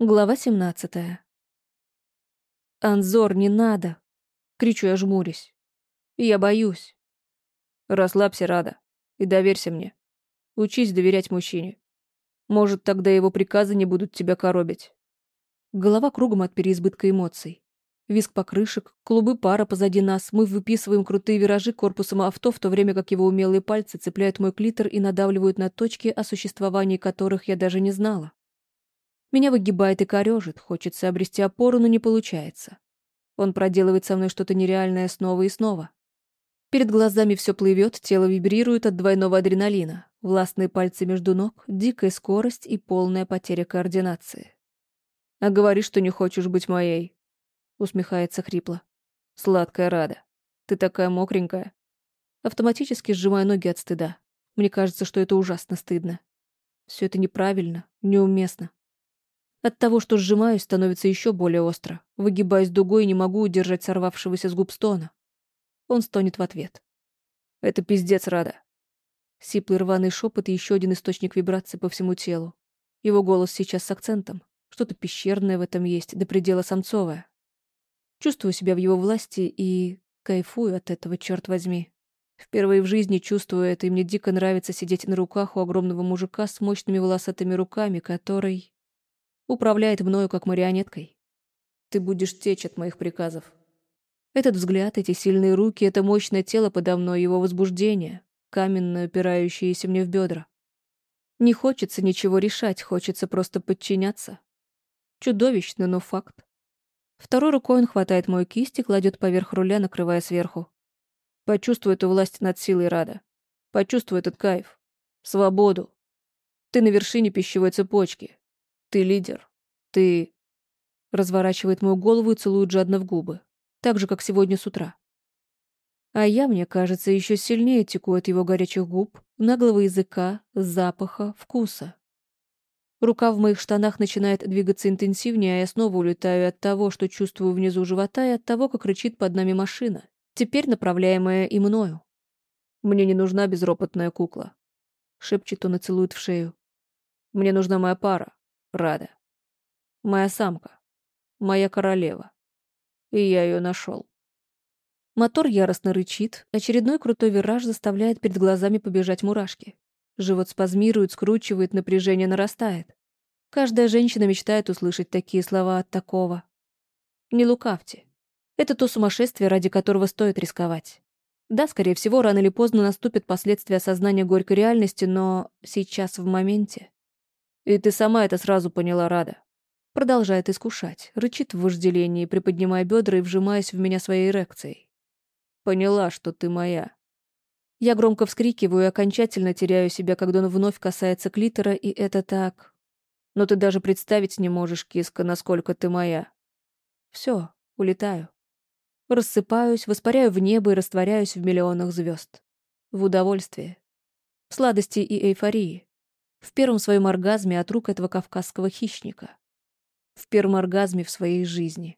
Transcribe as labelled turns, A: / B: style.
A: Глава 17. «Анзор, не надо!» — кричу я, жмурясь. «Я боюсь». «Расслабься, Рада, и доверься мне. Учись доверять мужчине. Может, тогда его приказы не будут тебя коробить». Голова кругом от переизбытка эмоций. Виск покрышек, клубы пара позади нас, мы выписываем крутые виражи корпусом авто, в то время как его умелые пальцы цепляют мой клитор и надавливают на точки, о существовании которых я даже не знала. Меня выгибает и корежит, хочется обрести опору, но не получается. Он проделывает со мной что-то нереальное снова и снова. Перед глазами все плывет, тело вибрирует от двойного адреналина, властные пальцы между ног, дикая скорость и полная потеря координации. «А говори, что не хочешь быть моей», — усмехается хрипло. «Сладкая рада. Ты такая мокренькая». Автоматически сжимаю ноги от стыда. Мне кажется, что это ужасно стыдно. Все это неправильно, неуместно. От того, что сжимаюсь, становится еще более остро. Выгибаюсь дугой и не могу удержать сорвавшегося с губ стона. Он стонет в ответ. «Это пиздец, Рада». Сиплый рваный шепот и еще один источник вибрации по всему телу. Его голос сейчас с акцентом. Что-то пещерное в этом есть, до предела самцовое. Чувствую себя в его власти и кайфую от этого, черт возьми. Впервые в жизни чувствую это, и мне дико нравится сидеть на руках у огромного мужика с мощными волосатыми руками, который Управляет мною как марионеткой. Ты будешь течь от моих приказов. Этот взгляд, эти сильные руки, это мощное тело подо мной, его возбуждение, каменное, упирающееся мне в бедра. Не хочется ничего решать, хочется просто подчиняться. Чудовищно, но факт. Второй рукой он хватает мою кисть и кладет поверх руля, накрывая сверху. Почувствуй эту власть над силой Рада. Почувствуй этот кайф. Свободу. Ты на вершине пищевой цепочки. Ты лидер. Ты...» Разворачивает мою голову и целует жадно в губы. Так же, как сегодня с утра. А я, мне кажется, еще сильнее теку от его горячих губ, наглого языка, запаха, вкуса. Рука в моих штанах начинает двигаться интенсивнее, а я снова улетаю от того, что чувствую внизу живота, и от того, как рычит под нами машина, теперь направляемая и мною. «Мне не нужна безропотная кукла», — шепчет он и целует в шею. «Мне нужна моя пара, Рада. Моя самка. Моя королева. И я ее нашел. Мотор яростно рычит, очередной крутой вираж заставляет перед глазами побежать мурашки. Живот спазмирует, скручивает, напряжение нарастает. Каждая женщина мечтает услышать такие слова от такого. Не лукавьте. Это то сумасшествие, ради которого стоит рисковать. Да, скорее всего, рано или поздно наступят последствия осознания горькой реальности, но сейчас, в моменте... И ты сама это сразу поняла, Рада. Продолжает искушать, рычит в вожделении, приподнимая бедра и вжимаясь в меня своей эрекцией. Поняла, что ты моя. Я громко вскрикиваю и окончательно теряю себя, когда он вновь касается клитора, и это так... Но ты даже представить не можешь, киска, насколько ты моя. Все, улетаю. Рассыпаюсь, воспаряю в небо и растворяюсь в миллионах звезд. В удовольствии. В сладости и эйфории в первом своем оргазме от рук этого кавказского хищника. В первом оргазме в своей жизни.